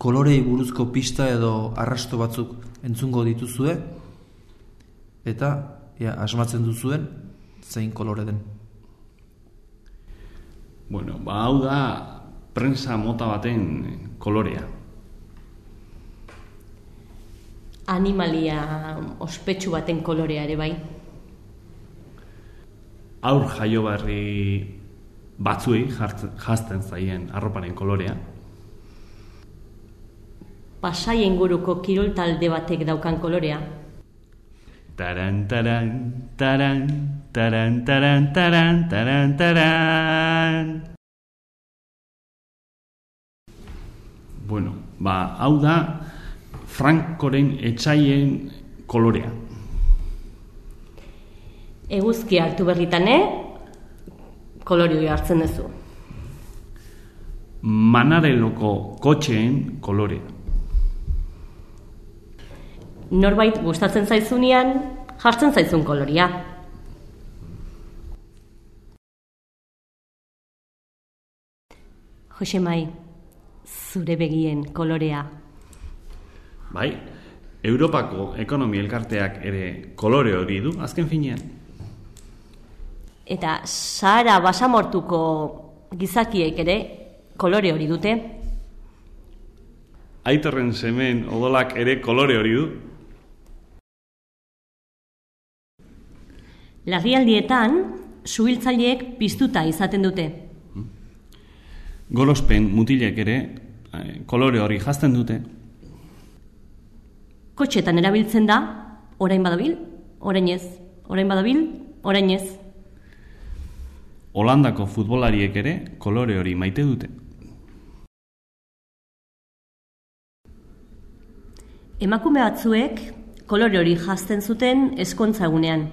kolorei buruzko pista edo arrasto batzuk entzungo dituzue eta ja, asmatzen duzuen zein kolore den. Bueno, ba hau da prensa mota baten kolorea. Animalia ospetsu baten kolorea ere bai. Aur jaio barri batzuei jartzen- jazten zaien arroparen kolorea. Pasai inguruko kirol talde batek daukan kolorea. Taran, taran, taran, taran, taran, taran, taran, taran. Bueno, ba, hau da Frankoren etxaien kolorea. Eguzki hartu berritane, kolore hori hartzen duzu. Manareloko kotxeen kolorea. Norbait gustatzen zaizunean, jartzen zaizun koloria. Josemai, zure begien kolorea. Bai, Europako ekonomi elkarteak ere kolore hori du, azken finean. Eta Sahara basamortuko gizakiek ere kolore hori dute. Aitorren semen odolak ere kolore hori du. Larrialdietan, suhiltzaileek piztuta izaten dute. Golospen mutilek ere eh, kolore hori jazten dute. Kotxetan erabiltzen da, orain badabil, orain ez, orain badabil, orain ez. Holandako futbolariek ere kolore hori maite dute. Emakume batzuek kolore hori jazten zuten eskontza egunean.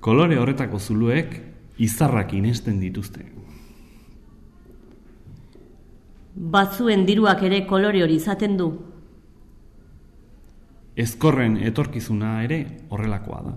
Kolore horretako zuluek izarrak inesten dituzte. Batzuen diruak ere kolore hori izaten du. Ezkorren etorkizuna ere horrelakoa da.